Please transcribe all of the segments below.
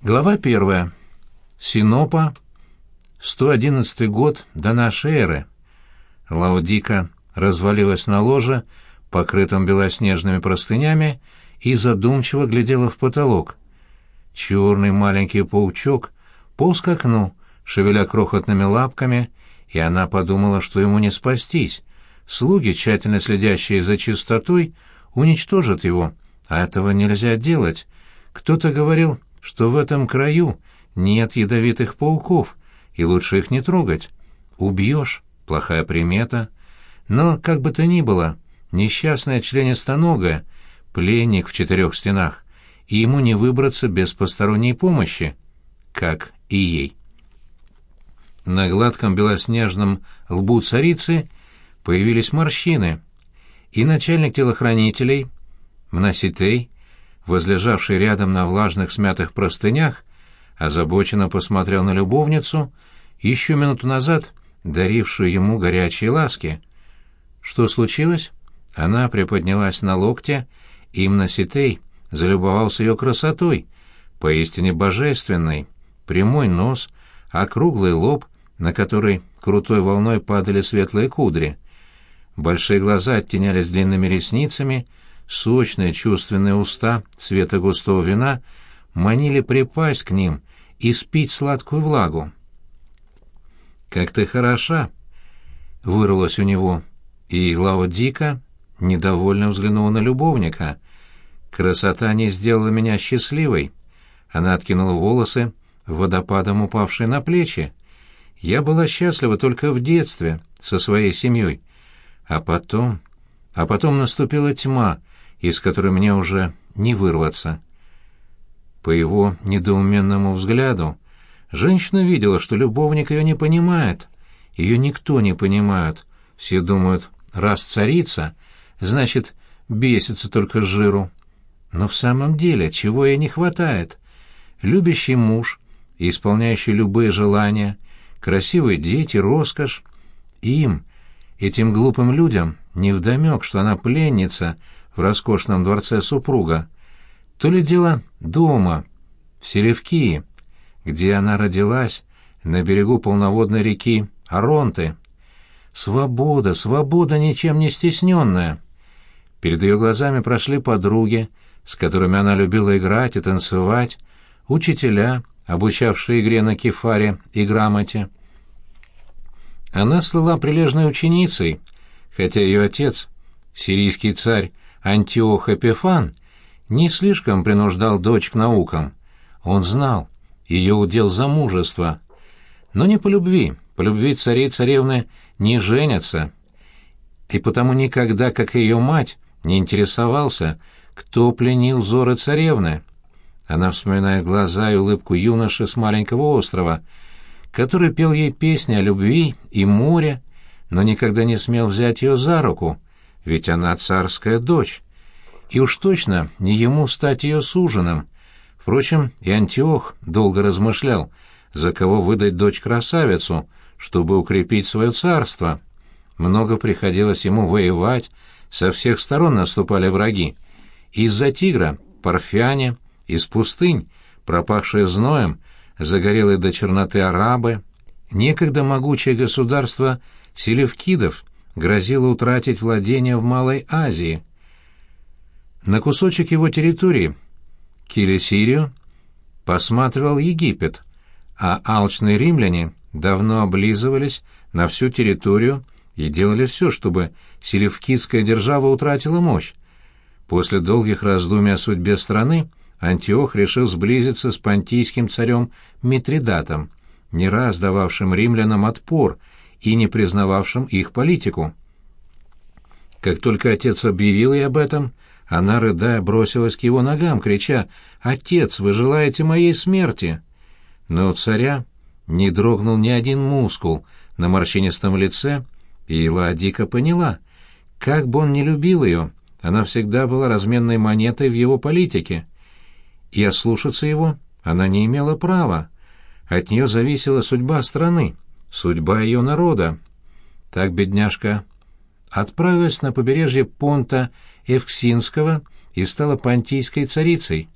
Глава первая. Синопа. 111 год до нашей эры. Лаудика развалилась на ложе, покрытом белоснежными простынями, и задумчиво глядела в потолок. Черный маленький паучок полз к окну, шевеля крохотными лапками, и она подумала, что ему не спастись. Слуги, тщательно следящие за чистотой, уничтожат его, а этого нельзя делать. Кто-то говорил что в этом краю нет ядовитых пауков, и лучше их не трогать. Убьешь — плохая примета. Но, как бы то ни было, несчастная членистоногая, пленник в четырех стенах, и ему не выбраться без посторонней помощи, как и ей. На гладком белоснежном лбу царицы появились морщины, и начальник телохранителей, Мнаситей, возлежавший рядом на влажных смятых простынях, озабоченно посмотрел на любовницу, еще минуту назад дарившую ему горячие ласки. Что случилось? Она приподнялась на локте, и Мноситей залюбовался ее красотой, поистине божественной, прямой нос, округлый лоб, на который крутой волной падали светлые кудри. Большие глаза оттенялись длинными ресницами, Сочные чувственные уста цвета густого вина манили припасть к ним и спить сладкую влагу. «Как ты хороша!» — вырвалось у него, и Лао Дика недовольно взглянула на любовника. «Красота не сделала меня счастливой!» Она откинула волосы, водопадом упавшие на плечи. «Я была счастлива только в детстве, со своей семьей. А потом... А потом наступила тьма, из которой мне уже не вырваться. По его недоуменному взгляду, женщина видела, что любовник ее не понимает. Ее никто не понимает. Все думают, раз царица, значит, бесится только жиру. Но в самом деле, чего ей не хватает? Любящий муж, исполняющий любые желания, красивые дети, роскошь. Им, этим глупым людям, невдомек, что она пленница — в роскошном дворце супруга, то ли дело дома, в Селевкии, где она родилась, на берегу полноводной реки Аронты. Свобода, свобода ничем не стесненная. Перед ее глазами прошли подруги, с которыми она любила играть и танцевать, учителя, обучавшие игре на кефаре и грамоте. Она слыла прилежной ученицей, хотя ее отец, сирийский царь Антиох Эпифан не слишком принуждал дочь к наукам. Он знал, ее удел замужество. Но не по любви, по любви царей царевны не женятся. И потому никогда, как ее мать, не интересовался, кто пленил взоры царевны. Она вспоминает глаза и улыбку юноши с маленького острова, который пел ей песни о любви и море, но никогда не смел взять ее за руку — ведь она царская дочь. И уж точно не ему стать ее суженым. Впрочем, и Антиох долго размышлял, за кого выдать дочь-красавицу, чтобы укрепить свое царство. Много приходилось ему воевать, со всех сторон наступали враги. Из-за тигра — парфяне, из пустынь, пропахшие зноем, загорелые до черноты арабы, некогда могучее государство селевкидов, грозило утратить владения в Малой Азии. На кусочек его территории, Килисирию, посматривал Египет, а алчные римляне давно облизывались на всю территорию и делали все, чтобы селевкидская держава утратила мощь. После долгих раздумий о судьбе страны Антиох решил сблизиться с понтийским царем Митридатом, не раз дававшим римлянам отпор и не признававшим их политику. Как только отец объявил ей об этом, она, рыдая, бросилась к его ногам, крича «Отец, вы желаете моей смерти!» Но у царя не дрогнул ни один мускул на морщинистом лице, и Ладика поняла, как бы он ни любил ее, она всегда была разменной монетой в его политике. И ослушаться его она не имела права. От нее зависела судьба страны судьба ее народа. Так бедняжка отправилась на побережье понта Евксинского и стала понтийской царицей.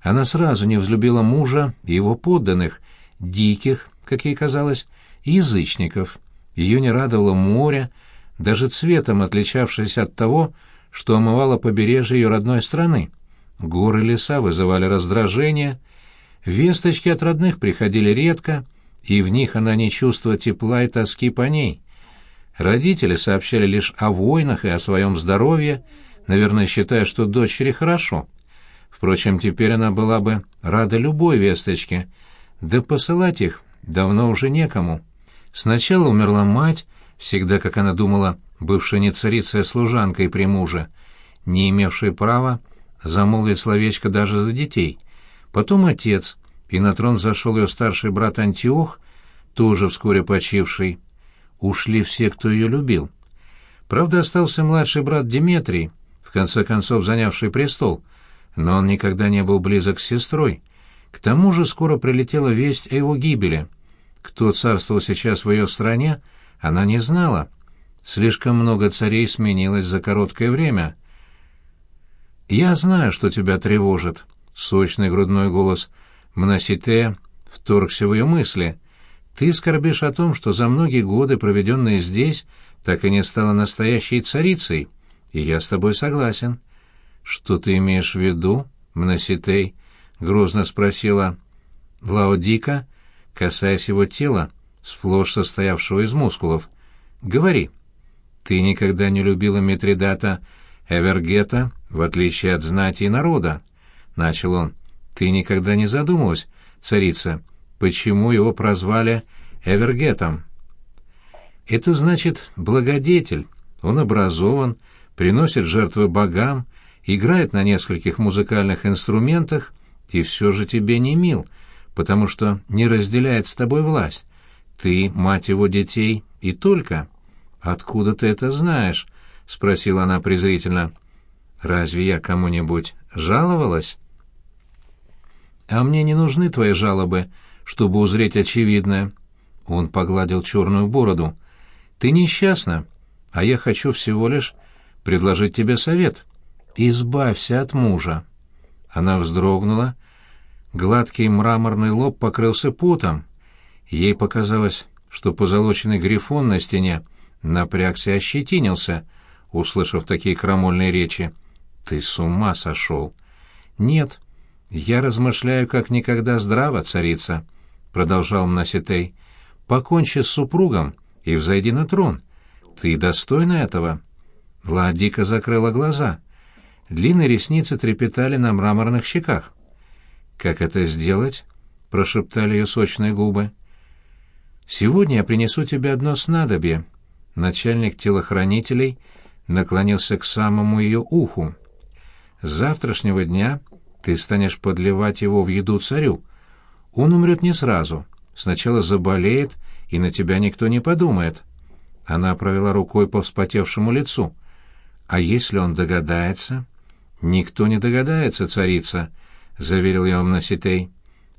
Она сразу не взлюбила мужа и его подданных, диких, как ей казалось, язычников. Ее не радовало море, даже цветом отличавшееся от того, что омывало побережье ее родной страны. Горы и леса вызывали раздражение, весточки от родных приходили редко, и в них она не чувствовала тепла и тоски по ней. Родители сообщали лишь о войнах и о своем здоровье, наверное, считая, что дочери хорошо. Впрочем, теперь она была бы рада любой весточке, да посылать их давно уже некому. Сначала умерла мать, всегда, как она думала, бывшая не царица, а служанкой при муже, не имевшая права замолвить словечко даже за детей. Потом отец, и на трон зашел ее старший брат Антиох, тоже вскоре почивший. Ушли все, кто ее любил. Правда, остался младший брат Диметрий, в конце концов занявший престол, но он никогда не был близок с сестрой. К тому же скоро прилетела весть о его гибели. Кто царствовал сейчас в ее стране, она не знала. Слишком много царей сменилось за короткое время. «Я знаю, что тебя тревожит», — сочный грудной голос Мнасите вторгся в ее мысли. «Ты скорбишь о том, что за многие годы, проведенные здесь, так и не стала настоящей царицей, и я с тобой согласен». «Что ты имеешь в виду, Мнаситей?» — грозно спросила Лаодика, касаясь его тела, сплошь состоявшего из мускулов. «Говори». «Ты никогда не любила Митридата Эвергета, в отличие от знати и народа», — начал он. «Ты никогда не задумывалась, царица, почему его прозвали Эвергетом?» «Это значит благодетель. Он образован, приносит жертвы богам, играет на нескольких музыкальных инструментах и все же тебе не мил, потому что не разделяет с тобой власть. Ты мать его детей и только. Откуда ты это знаешь? спросила она презрительно. Разве я кому-нибудь жаловалась? А мне не нужны твои жалобы, чтобы узреть очевидное. Он погладил черную бороду. Ты несчастна, а я хочу всего лишь предложить тебе совет. Избавься от мужа. Она вздрогнула. Гладкий мраморный лоб покрылся потом. Ей показалось, что позолоченный грифон на стене напрягся и ощетинился, услышав такие крамольные речи. «Ты с ума сошел!» «Нет, я размышляю, как никогда здраво, царица», — продолжал Мнаситей. «Покончи с супругом и взойди на трон. Ты достойна этого?» Владика закрыла глаза. Длинные ресницы трепетали на мраморных щеках. «Как это сделать?» — прошептали ее сочные губы. «Сегодня я принесу тебе одно снадобье». Начальник телохранителей наклонился к самому ее уху. «С завтрашнего дня ты станешь подливать его в еду царю. Он умрет не сразу. Сначала заболеет, и на тебя никто не подумает». Она провела рукой по вспотевшему лицу. «А если он догадается?» «Никто не догадается, царица», — заверил я Амнаситей.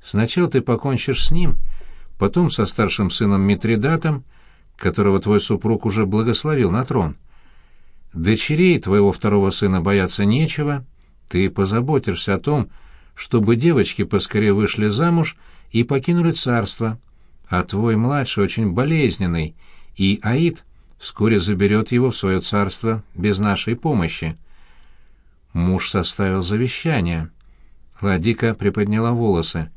«Сначала ты покончишь с ним, потом со старшим сыном Митридатом, которого твой супруг уже благословил на трон. Дочерей твоего второго сына бояться нечего, ты позаботишься о том, чтобы девочки поскорее вышли замуж и покинули царство, а твой младший очень болезненный, и Аид вскоре заберет его в свое царство без нашей помощи. Муж составил завещание. Ладика приподняла волосы.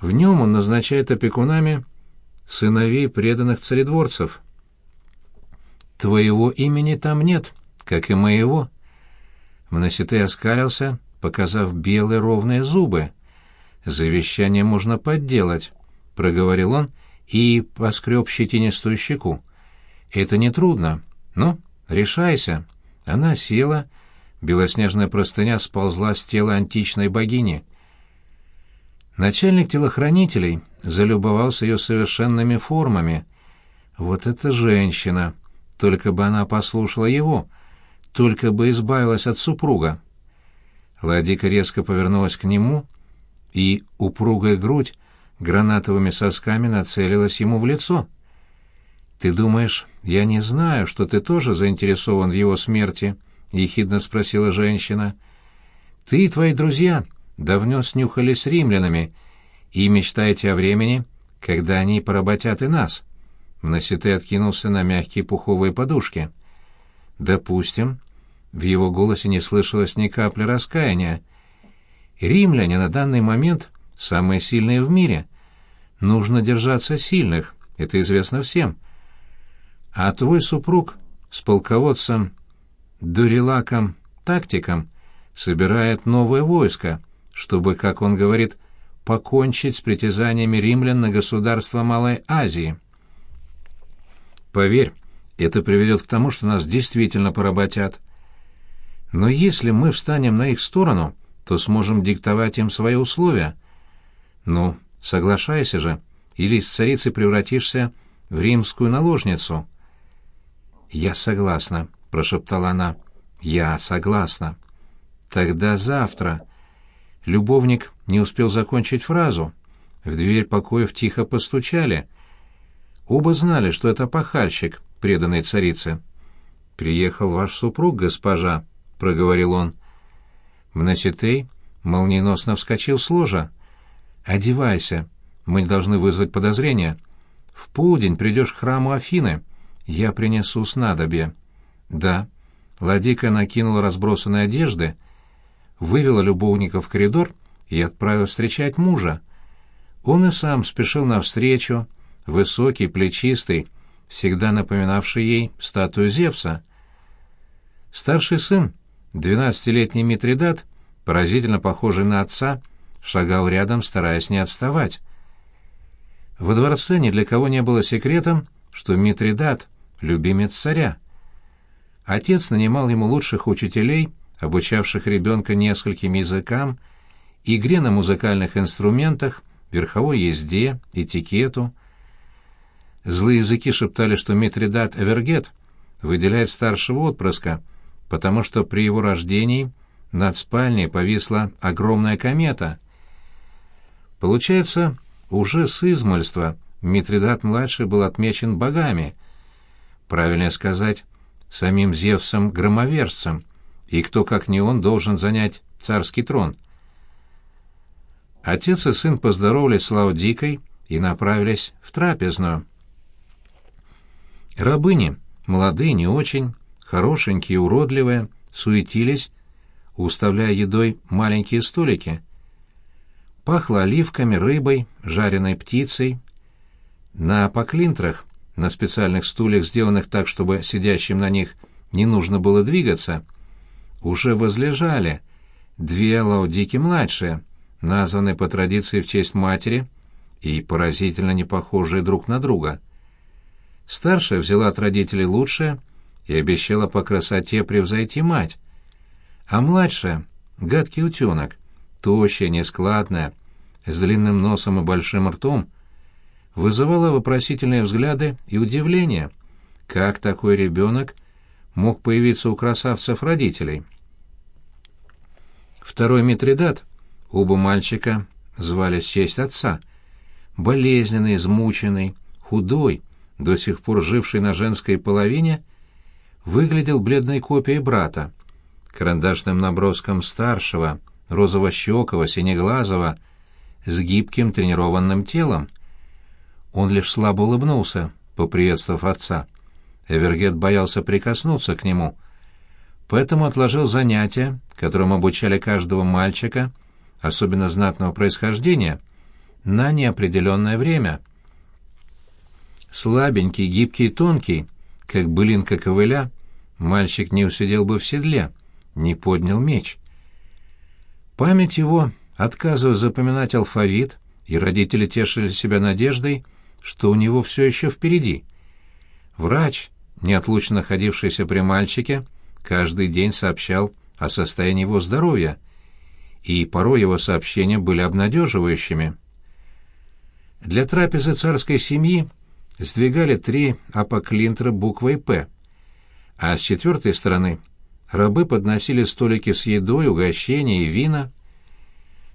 В нем он назначает опекунами сыновей преданных царедворцев. Твоего имени там нет, как и моего. Мноситей оскалился, показав белые ровные зубы. «Завещание можно подделать», — проговорил он и поскреб щетинистую щеку. «Это нетрудно. Ну, решайся». Она села, белоснежная простыня сползла с тела античной богини. Начальник телохранителей залюбовался ее совершенными формами. Вот эта женщина! Только бы она послушала его, только бы избавилась от супруга. Ладика резко повернулась к нему, и упругая грудь гранатовыми сосками нацелилась ему в лицо. «Ты думаешь, я не знаю, что ты тоже заинтересован в его смерти?» — ехидно спросила женщина. «Ты и твои друзья давно снюхали с римлянами, и мечтаете о времени, когда они поработят и нас. Мносите откинулся на мягкие пуховые подушки. Допустим, в его голосе не слышалось ни капли раскаяния. Римляне на данный момент самые сильные в мире. Нужно держаться сильных, это известно всем. А твой супруг с полководцем Дурилаком тактиком собирает новое войско, чтобы, как он говорит, покончить с притязаниями римлян на государство Малой Азии. Поверь, это приведет к тому, что нас действительно поработят. Но если мы встанем на их сторону, то сможем диктовать им свои условия. Ну, соглашайся же, или из царицы превратишься в римскую наложницу. «Я согласна», — прошептала она. «Я согласна». «Тогда завтра». Любовник не успел закончить фразу. В дверь покоев тихо постучали. Оба знали, что это пахальщик, преданный царице. «Приехал ваш супруг, госпожа», — проговорил он. Мноситей молниеносно вскочил с ложа. «Одевайся, мы должны вызвать подозрения. В полдень придешь к храму Афины. Я принесу снадобье». «Да». Ладика накинула разбросанные одежды, вывела любовника в коридор и отправила встречать мужа. Он и сам спешил навстречу, высокий, плечистый, всегда напоминавший ей статую Зевса. Старший сын, двенадцатилетний Митридат, поразительно похожий на отца, шагал рядом, стараясь не отставать. Во дворце ни для кого не было секретом, что Митридат — любимец царя. Отец нанимал ему лучших учителей, обучавших ребенка нескольким языкам, игре на музыкальных инструментах, верховой езде, этикету. Злые языки шептали, что Митридат Эвергет выделяет старшего отпрыска, потому что при его рождении над спальней повисла огромная комета. Получается, уже с измольства Митридат-младший был отмечен богами. Правильнее сказать, самим Зевсом-громовержцем, и кто, как не он, должен занять царский трон. Отец и сын поздоровались с Лаудикой и направились в трапезную. Рабыни, молодые, не очень, хорошенькие, уродливые, суетились, уставляя едой маленькие столики. Пахло оливками, рыбой, жареной птицей. На поклинтрах, на специальных стульях, сделанных так, чтобы сидящим на них не нужно было двигаться, уже возлежали две лаудики-младшие — названы по традиции в честь матери и поразительно не похожие друг на друга. Старшая взяла от родителей лучшее и обещала по красоте превзойти мать, а младшая — гадкий утенок, тощая, нескладная, с длинным носом и большим ртом, вызывала вопросительные взгляды и удивление, как такой ребенок мог появиться у красавцев родителей. Второй Митридат — Оба мальчика звали в честь отца. Болезненный, измученный, худой, до сих пор живший на женской половине, выглядел бледной копией брата, карандашным наброском старшего, розово-щекого, синеглазого, с гибким тренированным телом. Он лишь слабо улыбнулся, поприветствовав отца. Эвергет боялся прикоснуться к нему, поэтому отложил занятия, которым обучали каждого мальчика — особенно знатного происхождения, на неопределенное время. Слабенький, гибкий и тонкий, как былинка ковыля, мальчик не усидел бы в седле, не поднял меч. Память его отказывалась запоминать алфавит, и родители тешили себя надеждой, что у него все еще впереди. Врач, неотлучно находившийся при мальчике, каждый день сообщал о состоянии его здоровья — и порой его сообщения были обнадеживающими. Для трапезы царской семьи сдвигали три апоклинтра буквой «П», а с четвертой стороны рабы подносили столики с едой, угощения и вина.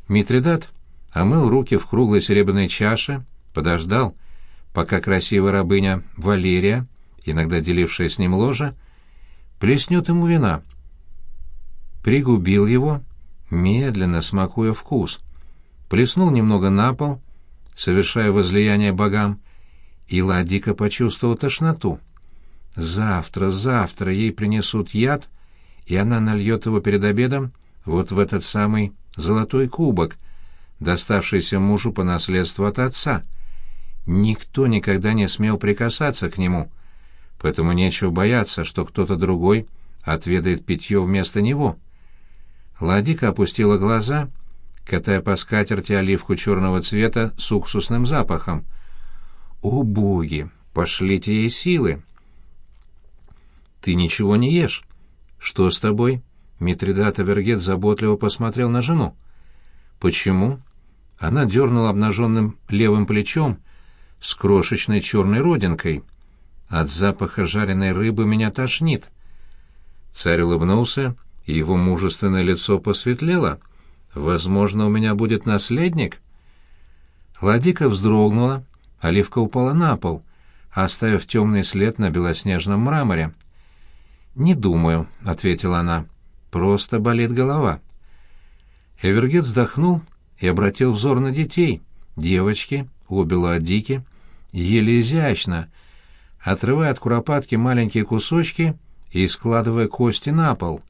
Митридат омыл руки в круглой серебряной чаше, подождал, пока красивая рабыня Валерия, иногда делившая с ним ложе, плеснет ему вина. Пригубил его медленно смакуя вкус. Плеснул немного на пол, совершая возлияние богам, и Ладика почувствовала тошноту. Завтра, завтра ей принесут яд, и она нальет его перед обедом вот в этот самый золотой кубок, доставшийся мужу по наследству от отца. Никто никогда не смел прикасаться к нему, поэтому нечего бояться, что кто-то другой отведает питье вместо него. Ладика опустила глаза, катая по скатерти оливку черного цвета с уксусным запахом. «О, боги! Пошлите ей силы!» «Ты ничего не ешь. Что с тобой?» Митридат Авергет заботливо посмотрел на жену. «Почему?» Она дернула обнаженным левым плечом с крошечной черной родинкой. «От запаха жареной рыбы меня тошнит». Царь улыбнулся, и его мужественное лицо посветлело. «Возможно, у меня будет наследник?» Ладика вздрогнула, оливка упала на пол, оставив темный след на белоснежном мраморе. «Не думаю», — ответила она. «Просто болит голова». Эвергет вздохнул и обратил взор на детей. Девочки, обе ладики, еле изящно, отрывая от куропатки маленькие кусочки и складывая кости на пол.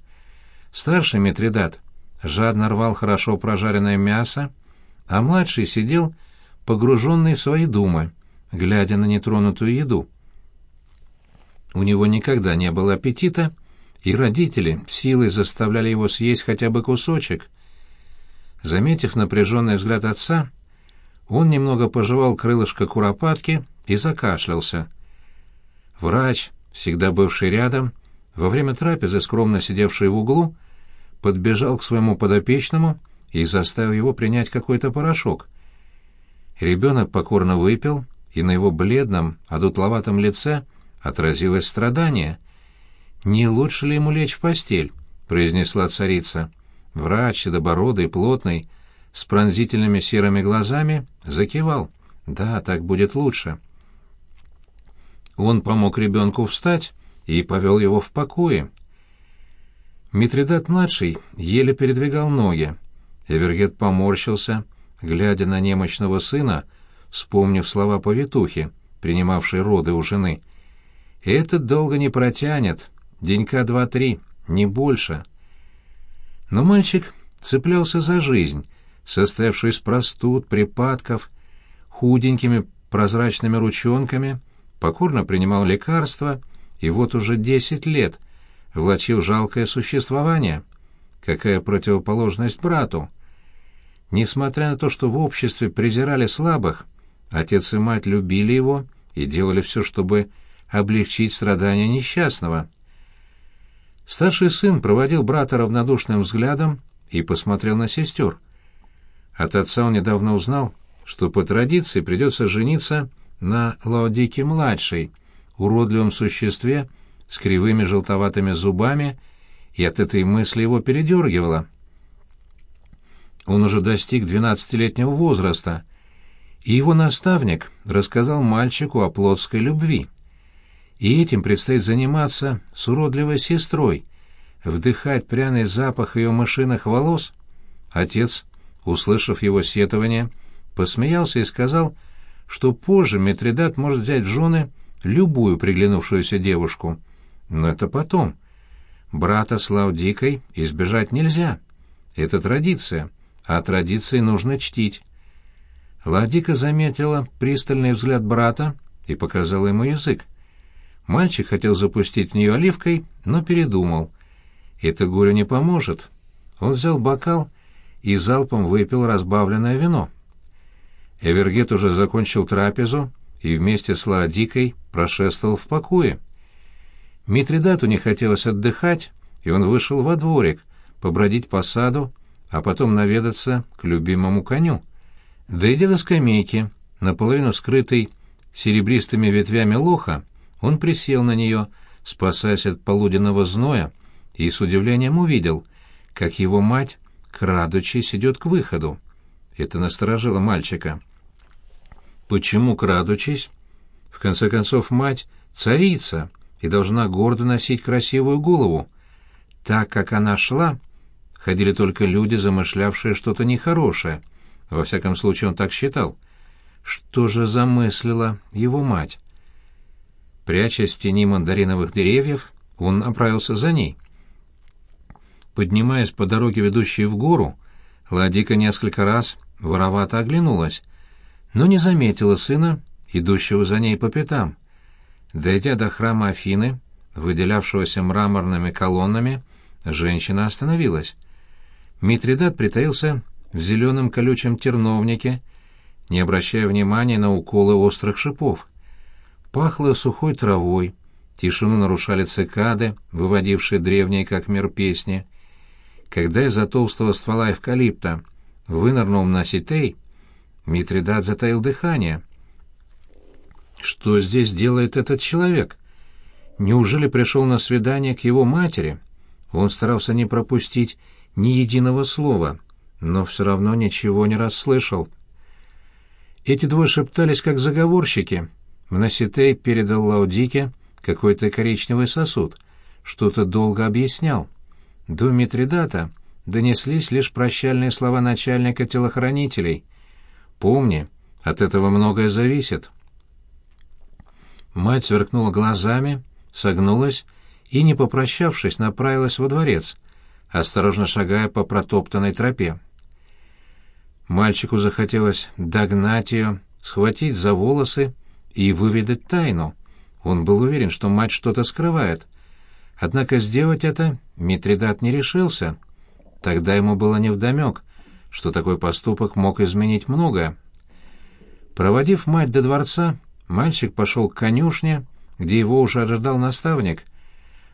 Старший Митридат жадно рвал хорошо прожаренное мясо, а младший сидел, погруженный в свои думы, глядя на нетронутую еду. У него никогда не было аппетита, и родители силой заставляли его съесть хотя бы кусочек. Заметив напряженный взгляд отца, он немного пожевал крылышко куропатки и закашлялся. Врач, всегда бывший рядом, во время трапезы, скромно сидевший в углу, подбежал к своему подопечному и заставил его принять какой-то порошок. Ребенок покорно выпил, и на его бледном, одутловатом лице — отразилось страдание. «Не лучше ли ему лечь в постель?» — произнесла царица. Врач, седобородый, плотный, с пронзительными серыми глазами, закивал. «Да, так будет лучше». Он помог ребенку встать и повел его в покое. Митридат-младший еле передвигал ноги. Эвергет поморщился, глядя на немощного сына, вспомнив слова повитухи, принимавшей роды у жены. Это долго не протянет, денька два-три, не больше. Но мальчик цеплялся за жизнь, состоявшую из простуд, припадков, худенькими прозрачными ручонками, покорно принимал лекарства и вот уже десять лет влачил жалкое существование. Какая противоположность брату! Несмотря на то, что в обществе презирали слабых, отец и мать любили его и делали все, чтобы облегчить страдания несчастного. Старший сын проводил брата равнодушным взглядом и посмотрел на сестер. От отца он недавно узнал, что по традиции придется жениться на Лаодике-младшей, уродливом существе с кривыми желтоватыми зубами, и от этой мысли его передергивало. Он уже достиг двенадцатилетнего возраста, и его наставник рассказал мальчику о плотской любви и этим предстоит заниматься с уродливой сестрой, вдыхать пряный запах ее мышиных волос. Отец, услышав его сетование, посмеялся и сказал, что позже Митридат может взять в жены любую приглянувшуюся девушку. Но это потом. Брата с Лаудикой избежать нельзя. Это традиция, а традиции нужно чтить. Ладика заметила пристальный взгляд брата и показала ему язык. Мальчик хотел запустить в нее оливкой, но передумал. Это горю не поможет. Он взял бокал и залпом выпил разбавленное вино. Эвергет уже закончил трапезу и вместе с Лаодикой прошествовал в покое. Митридату не хотелось отдыхать, и он вышел во дворик, побродить по саду, а потом наведаться к любимому коню. Дойдя до скамейки, наполовину скрытой серебристыми ветвями лоха, он присел на нее, спасаясь от полуденного зноя, и с удивлением увидел, как его мать, крадучись, идет к выходу. Это насторожило мальчика. Почему крадучись? В конце концов, мать — царица и должна гордо носить красивую голову. Так как она шла, ходили только люди, замышлявшие что-то нехорошее. Во всяком случае, он так считал. Что же замыслила его мать? Прячась в тени мандариновых деревьев, он направился за ней. Поднимаясь по дороге, ведущей в гору, Ладика несколько раз воровато оглянулась, но не заметила сына, идущего за ней по пятам. Дойдя до храма Афины, выделявшегося мраморными колоннами, женщина остановилась. Митридат притаился в зеленом колючем терновнике, не обращая внимания на уколы острых шипов. Пахло сухой травой, тишину нарушали цикады, выводившие древние как мир песни. Когда из-за толстого ствола эвкалипта вынырнул Наситей, Митридат затаил дыхание. Что здесь делает этот человек? Неужели пришел на свидание к его матери? Он старался не пропустить ни единого слова, но все равно ничего не расслышал. Эти двое шептались, как заговорщики. Мноситей передал Лаудике какой-то коричневый сосуд, что-то долго объяснял. До Митридата донеслись лишь прощальные слова начальника телохранителей. «Помни, от этого многое зависит». Мать сверкнула глазами, согнулась и, не попрощавшись, направилась во дворец, осторожно шагая по протоптанной тропе. Мальчику захотелось догнать ее, схватить за волосы и выведать тайну. Он был уверен, что мать что-то скрывает. Однако сделать это Митридат не решился. Тогда ему было невдомек, что такой поступок мог изменить многое. Проводив мать до дворца, Мальчик пошел к конюшне, где его уже ожидал наставник.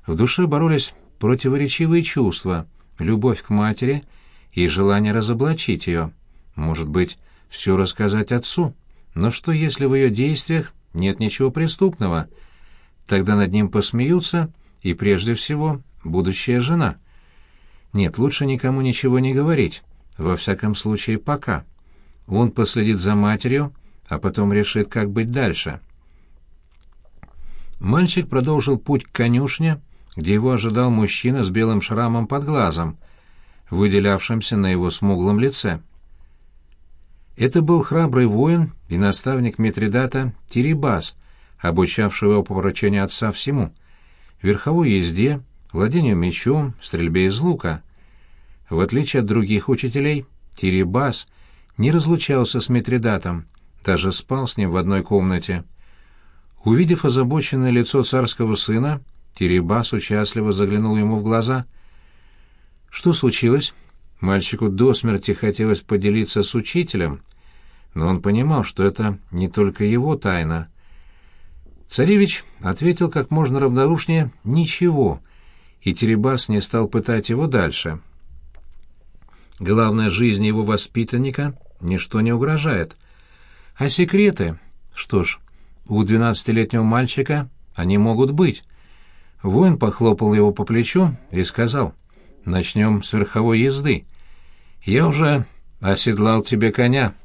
В душе боролись противоречивые чувства, любовь к матери и желание разоблачить ее. Может быть, все рассказать отцу. Но что, если в ее действиях нет ничего преступного? Тогда над ним посмеются, и прежде всего будущая жена. Нет, лучше никому ничего не говорить, во всяком случае пока. Он последит за матерью, а потом решит, как быть дальше. Мальчик продолжил путь к конюшне, где его ожидал мужчина с белым шрамом под глазом, выделявшимся на его смуглом лице. Это был храбрый воин и наставник Митридата Тирибас, обучавший его по поручению отца всему — верховой езде, владению мечом, стрельбе из лука. В отличие от других учителей, Тирибас не разлучался с Митридатом, даже спал с ним в одной комнате. Увидев озабоченное лицо царского сына, Теребас участливо заглянул ему в глаза. Что случилось? Мальчику до смерти хотелось поделиться с учителем, но он понимал, что это не только его тайна. Царевич ответил как можно равнодушнее «ничего», и Теребас не стал пытать его дальше. Главное, жизни его воспитанника ничто не угрожает. А секреты? Что ж, у двенадцатилетнего мальчика они могут быть. Воин похлопал его по плечу и сказал, «Начнем с верховой езды. Я уже оседлал тебе коня,